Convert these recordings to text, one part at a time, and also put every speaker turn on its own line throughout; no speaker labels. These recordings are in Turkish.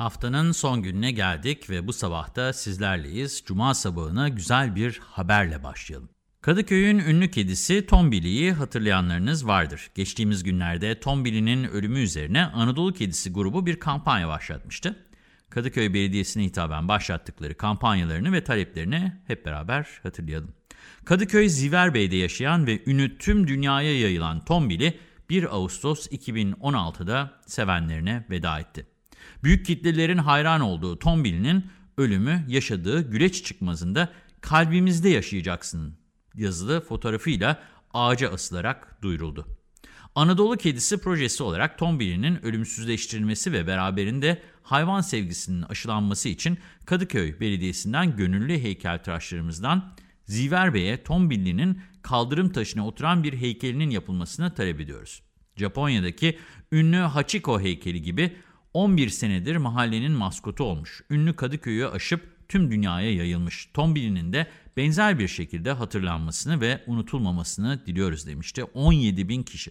Haftanın son gününe geldik ve bu sabahta sizlerleyiz. Cuma sabahına güzel bir haberle başlayalım. Kadıköy'ün ünlü kedisi Tombili'yi hatırlayanlarınız vardır. Geçtiğimiz günlerde Tombili'nin ölümü üzerine Anadolu Kedisi grubu bir kampanya başlatmıştı. Kadıköy Belediyesi'ne hitaben başlattıkları kampanyalarını ve taleplerini hep beraber hatırlayalım. Kadıköy Ziverbey'de yaşayan ve ünü tüm dünyaya yayılan Tombili 1 Ağustos 2016'da sevenlerine veda etti. Büyük kitlelerin hayran olduğu Tombili'nin ölümü yaşadığı güleç çıkmazında kalbimizde yaşayacaksın yazılı fotoğrafıyla ağaca asılarak duyuruldu. Anadolu Kedisi projesi olarak Tombili'nin ölümsüzleştirilmesi ve beraberinde hayvan sevgisinin aşılanması için Kadıköy Belediyesi'nden gönüllü heykeltıraşlarımızdan Ziver Bey'e Tombili'nin kaldırım taşına oturan bir heykelinin yapılmasını talep ediyoruz. Japonya'daki ünlü Hachiko heykeli gibi 11 senedir mahallenin maskotu olmuş. Ünlü Kadıköy'ü aşıp tüm dünyaya yayılmış. Tombili'nin de benzer bir şekilde hatırlanmasını ve unutulmamasını diliyoruz demişti. 17 bin kişi.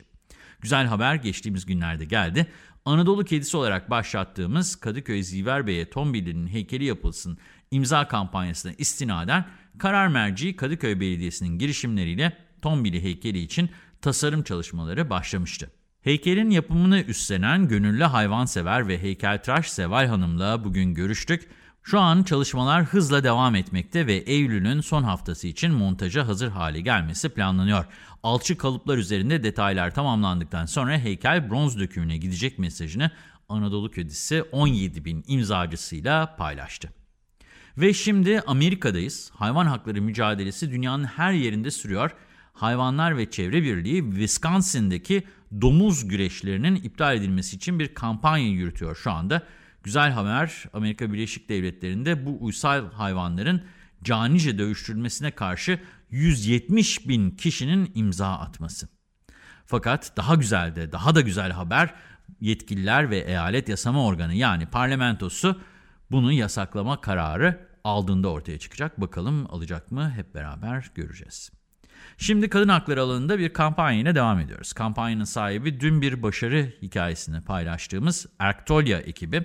Güzel haber geçtiğimiz günlerde geldi. Anadolu kedisi olarak başlattığımız Kadıköy Ziver Bey'e Tombili'nin heykeli yapılsın imza kampanyasına istinaden karar merci Kadıköy Belediyesi'nin girişimleriyle Tombili heykeli için tasarım çalışmaları başlamıştı. Heykelin yapımını üstlenen gönüllü hayvansever ve heykeltıraş Seval Hanım'la bugün görüştük. Şu an çalışmalar hızla devam etmekte ve Eylül'ün son haftası için montaja hazır hale gelmesi planlanıyor. Alçı kalıplar üzerinde detaylar tamamlandıktan sonra heykel bronz dökümüne gidecek mesajını Anadolu Kedisi 17 bin imzacısıyla paylaştı. Ve şimdi Amerika'dayız. Hayvan hakları mücadelesi dünyanın her yerinde sürüyor. Hayvanlar ve Çevre Birliği Wisconsin'deki domuz güreşlerinin iptal edilmesi için bir kampanya yürütüyor şu anda. Güzel haber Amerika Birleşik Devletleri'nde bu uysal hayvanların canice dövüştürülmesine karşı 170 bin kişinin imza atması. Fakat daha güzel de daha da güzel haber yetkililer ve eyalet yasama organı yani parlamentosu bunu yasaklama kararı aldığında ortaya çıkacak. Bakalım alacak mı hep beraber göreceğiz. Şimdi kadın hakları alanında bir kampanyayla devam ediyoruz. Kampanyanın sahibi dün bir başarı hikayesini paylaştığımız Erktolya ekibi.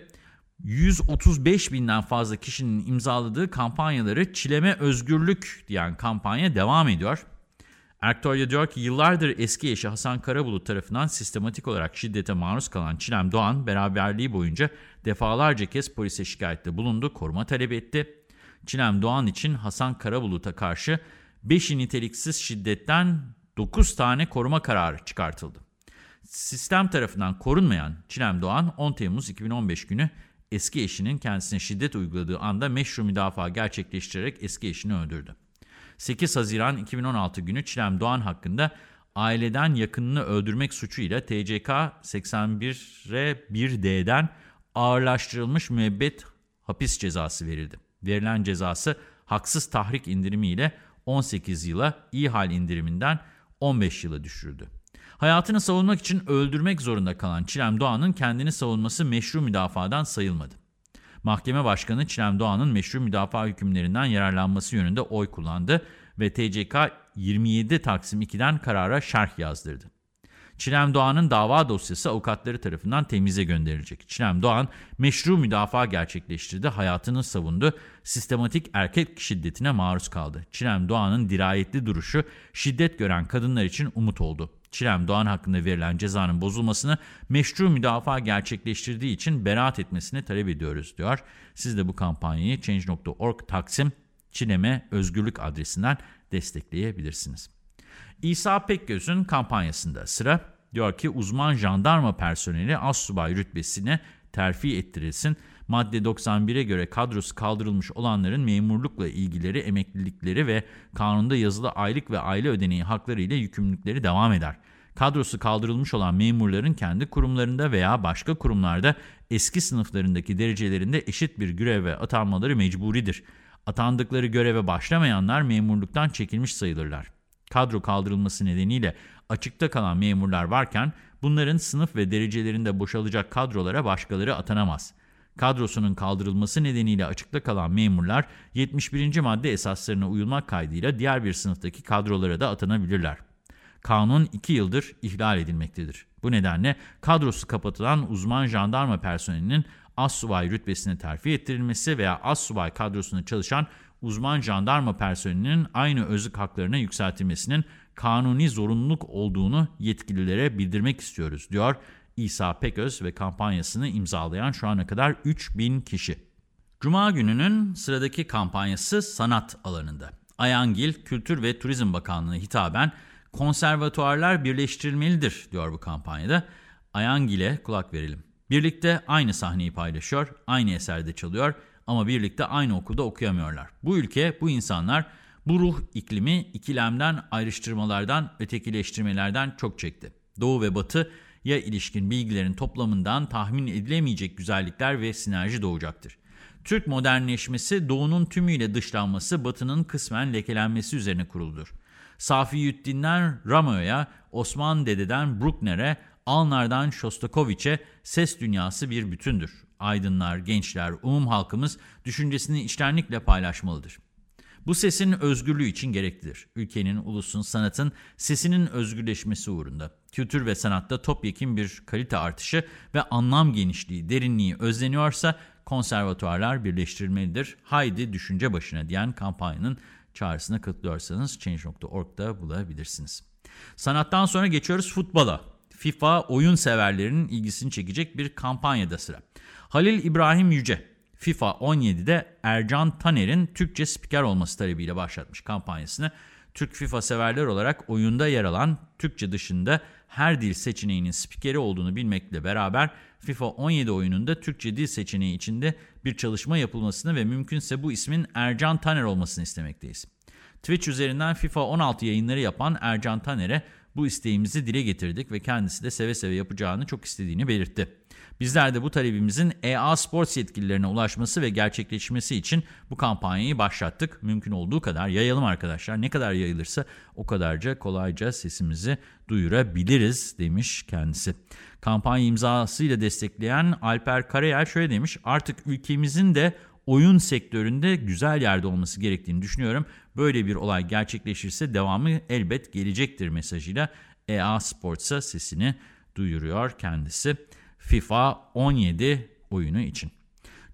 135 binden fazla kişinin imzaladığı kampanyaları Çileme Özgürlük diyen kampanya devam ediyor. Erktolya diyor ki yıllardır eski eşi Hasan Karabulut tarafından sistematik olarak şiddete maruz kalan Çilem Doğan beraberliği boyunca defalarca kez polise şikayette bulundu, koruma talep etti. Çilem Doğan için Hasan Karabulut'a karşı 5'i niteliksiz şiddetten 9 tane koruma kararı çıkartıldı. Sistem tarafından korunmayan Çilem Doğan 10 Temmuz 2015 günü eski eşinin kendisine şiddet uyguladığı anda meşru müdafaa gerçekleştirerek eski eşini öldürdü. 8 Haziran 2016 günü Çilem Doğan hakkında aileden yakınını öldürmek suçuyla TCK 81'e 1D'den ağırlaştırılmış müebbet hapis cezası verildi. Verilen cezası haksız tahrik indirimiyle 18 yıla, iyi hal indiriminden 15 yıla düşürüldü. Hayatını savunmak için öldürmek zorunda kalan Çilem Doğan'ın kendini savunması meşru müdafadan sayılmadı. Mahkeme Başkanı Çilem Doğan'ın meşru müdafaa hükümlerinden yararlanması yönünde oy kullandı ve TCK 27 Taksim 2'den karara şerh yazdırdı. Çilem Doğan'ın dava dosyası avukatları tarafından temize gönderilecek. Çilem Doğan meşru müdafaa gerçekleştirdi, hayatını savundu, sistematik erkek şiddetine maruz kaldı. Çilem Doğan'ın dirayetli duruşu şiddet gören kadınlar için umut oldu. Çilem Doğan hakkında verilen cezanın bozulmasını meşru müdafaa gerçekleştirdiği için beraat etmesini talep ediyoruz diyor. Siz de bu kampanyayı Change.org Taksim Çileme Özgürlük adresinden destekleyebilirsiniz. İsa Pekgöz'ün kampanyasında sıra diyor ki uzman jandarma personeli assubay rütbesine terfi ettirilsin. Madde 91'e göre kadrosu kaldırılmış olanların memurlukla ilgileri, emeklilikleri ve kanunda yazılı aylık ve aile ödeneği hakları ile yükümlülükleri devam eder. Kadrosu kaldırılmış olan memurların kendi kurumlarında veya başka kurumlarda eski sınıflarındaki derecelerinde eşit bir göreve atanmaları mecburidir. Atandıkları göreve başlamayanlar memurluktan çekilmiş sayılırlar. Kadro kaldırılması nedeniyle açıkta kalan memurlar varken bunların sınıf ve derecelerinde boşalacak kadrolara başkaları atanamaz. Kadrosunun kaldırılması nedeniyle açıkta kalan memurlar 71. madde esaslarına uyulmak kaydıyla diğer bir sınıftaki kadrolara da atanabilirler. Kanun 2 yıldır ihlal edilmektedir. Bu nedenle kadrosu kapatılan uzman jandarma personelinin assubay rütbesine terfi ettirilmesi veya assubay kadrosunda çalışan uzman jandarma personelinin aynı özlük haklarına yükseltilmesinin kanuni zorunluluk olduğunu yetkililere bildirmek istiyoruz, diyor İsa Peköz ve kampanyasını imzalayan şu ana kadar 3000 kişi. Cuma gününün sıradaki kampanyası sanat alanında. Ayangil Kültür ve Turizm Bakanlığı'na hitaben konservatuarlar birleştirilmelidir diyor bu kampanyada. Ayangil'e kulak verelim. Birlikte aynı sahneyi paylaşıyor, aynı eserde çalıyor ama birlikte aynı okulda okuyamıyorlar. Bu ülke, bu insanlar bu ruh iklimi ikilemden, ayrıştırmalardan, ötekileştirmelerden çok çekti. Doğu ve Batı ya ilişkin bilgilerin toplamından tahmin edilemeyecek güzellikler ve sinerji doğacaktır. Türk modernleşmesi Doğu'nun tümüyle dışlanması, Batı'nın kısmen lekelenmesi üzerine kuruludur. Safiyüddin'den Ramo'ya, Osman Dede'den Bruckner'e, Alnar'dan Shostakovich'e ses dünyası bir bütündür. Aydınlar, gençler, umum halkımız düşüncesini içtenlikle paylaşmalıdır. Bu sesin özgürlüğü için gereklidir. Ülkenin, ulusun, sanatın sesinin özgürleşmesi uğrunda. Kültür ve sanatta topyekun bir kalite artışı ve anlam genişliği, derinliği özleniyorsa konservatuarlar birleştirilmelidir. Haydi düşünce başına diyen kampanyanın çağrısına katılıyorsanız Change.org'da bulabilirsiniz. Sanattan sonra geçiyoruz futbola. FIFA oyun severlerinin ilgisini çekecek bir kampanyada sıra. Halil İbrahim Yüce, FIFA 17'de Ercan Taner'in Türkçe spiker olması talebiyle başlatmış kampanyasını. Türk FIFA severler olarak oyunda yer alan Türkçe dışında her dil seçeneğinin spikeri olduğunu bilmekle beraber FIFA 17 oyununda Türkçe dil seçeneği içinde bir çalışma yapılmasını ve mümkünse bu ismin Ercan Taner olmasını istemekteyiz. Twitch üzerinden FIFA 16 yayınları yapan Ercan Taner'e bu isteğimizi dile getirdik ve kendisi de seve seve yapacağını çok istediğini belirtti. Bizler de bu talebimizin EA Sports yetkililerine ulaşması ve gerçekleşmesi için bu kampanyayı başlattık. Mümkün olduğu kadar yayalım arkadaşlar. Ne kadar yayılırsa o kadarca kolayca sesimizi duyurabiliriz demiş kendisi. Kampanya imzasıyla destekleyen Alper Karayel şöyle demiş. Artık ülkemizin de oyun sektöründe güzel yerde olması gerektiğini düşünüyorum. Böyle bir olay gerçekleşirse devamı elbet gelecektir mesajıyla EA Sports'a sesini duyuruyor kendisi. FIFA 17 oyunu için.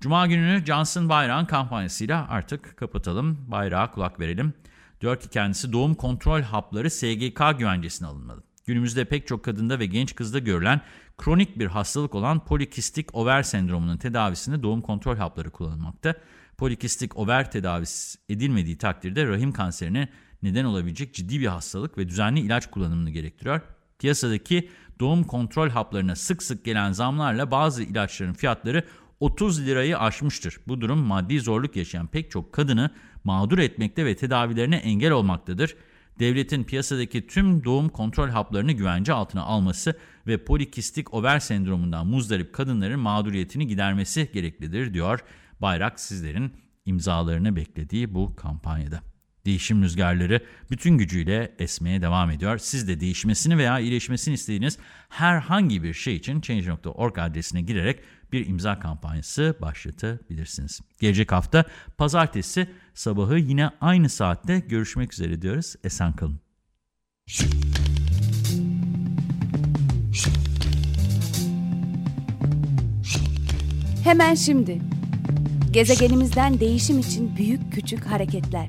Cuma gününü Johnson Bayrağın kampanyasıyla artık kapatalım. Bayrağa kulak verelim. Diyor ki kendisi doğum kontrol hapları SGK güvencesine alınmalı. Günümüzde pek çok kadında ve genç kızda görülen kronik bir hastalık olan polikistik over sendromunun tedavisinde doğum kontrol hapları kullanılmakta. Polikistik over tedavisi edilmediği takdirde rahim kanserine neden olabilecek ciddi bir hastalık ve düzenli ilaç kullanımını gerektiriyor. Piyasadaki doğum kontrol haplarına sık sık gelen zamlarla bazı ilaçların fiyatları 30 lirayı aşmıştır. Bu durum maddi zorluk yaşayan pek çok kadını mağdur etmekte ve tedavilerine engel olmaktadır. Devletin piyasadaki tüm doğum kontrol haplarını güvence altına alması ve polikistik over sendromundan muzdarip kadınların mağduriyetini gidermesi gereklidir, diyor Bayrak sizlerin imzalarını beklediği bu kampanyada. Değişim rüzgarları bütün gücüyle esmeye devam ediyor. Siz de değişmesini veya iyileşmesini istediğiniz herhangi bir şey için Change.org adresine girerek bir imza kampanyası başlatabilirsiniz. Gelecek hafta pazartesi sabahı yine aynı saatte görüşmek üzere diyoruz. Esen kalın.
Hemen şimdi. Gezegenimizden değişim için büyük küçük hareketler.